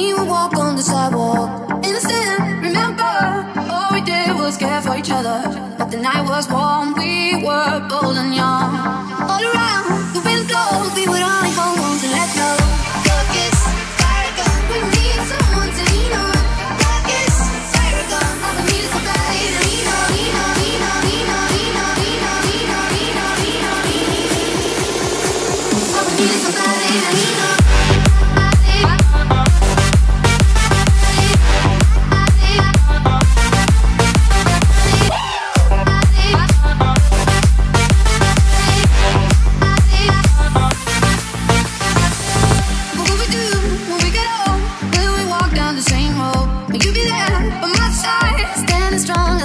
we would walk on the sidewalk. Innocent, remember, all we did was care for each other. But the night was warm, we were bold and young. All around, the wind blows, we would only go.